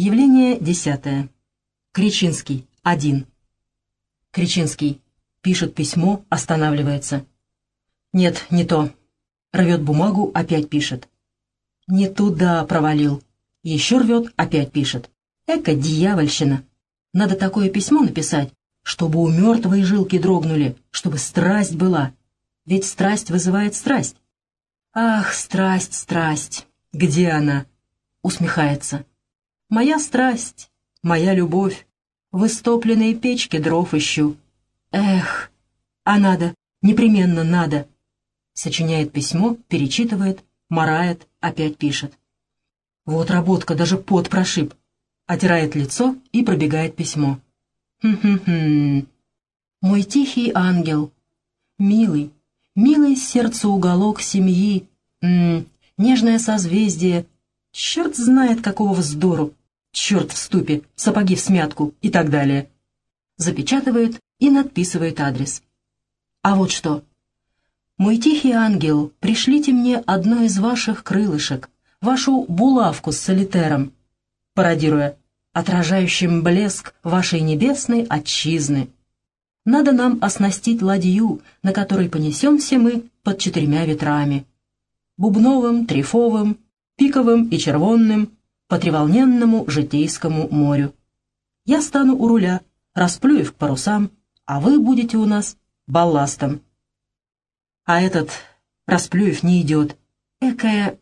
Явление десятое. Кричинский. Один. Кричинский. Пишет письмо, останавливается. Нет, не то. Рвет бумагу, опять пишет. Не туда провалил. Еще рвет, опять пишет. Эка дьявольщина. Надо такое письмо написать, чтобы у мертвой жилки дрогнули, чтобы страсть была. Ведь страсть вызывает страсть. Ах, страсть, страсть, где она? Усмехается. Моя страсть, моя любовь, в истопленной печке дров ищу. Эх, а надо, непременно надо. Сочиняет письмо, перечитывает, марает, опять пишет. Вот работка, даже пот прошиб. Отирает лицо и пробегает письмо. Хм-хм-хм. Мой тихий ангел, милый, милый сердцу уголок семьи, М -м, нежное созвездие, черт знает какого вздору, черт в ступе, сапоги в смятку и так далее. Запечатывает и надписывает адрес. А вот что. «Мой тихий ангел, пришлите мне одно из ваших крылышек, вашу булавку с солитером», пародируя, отражающим блеск вашей небесной отчизны. Надо нам оснастить ладью, на которой понесемся мы под четырьмя ветрами. Бубновым, трифовым, пиковым и червонным, по треволненному житейскому морю. Я стану у руля, расплюев к парусам, а вы будете у нас балластом. А этот Расплюев не идет. Экая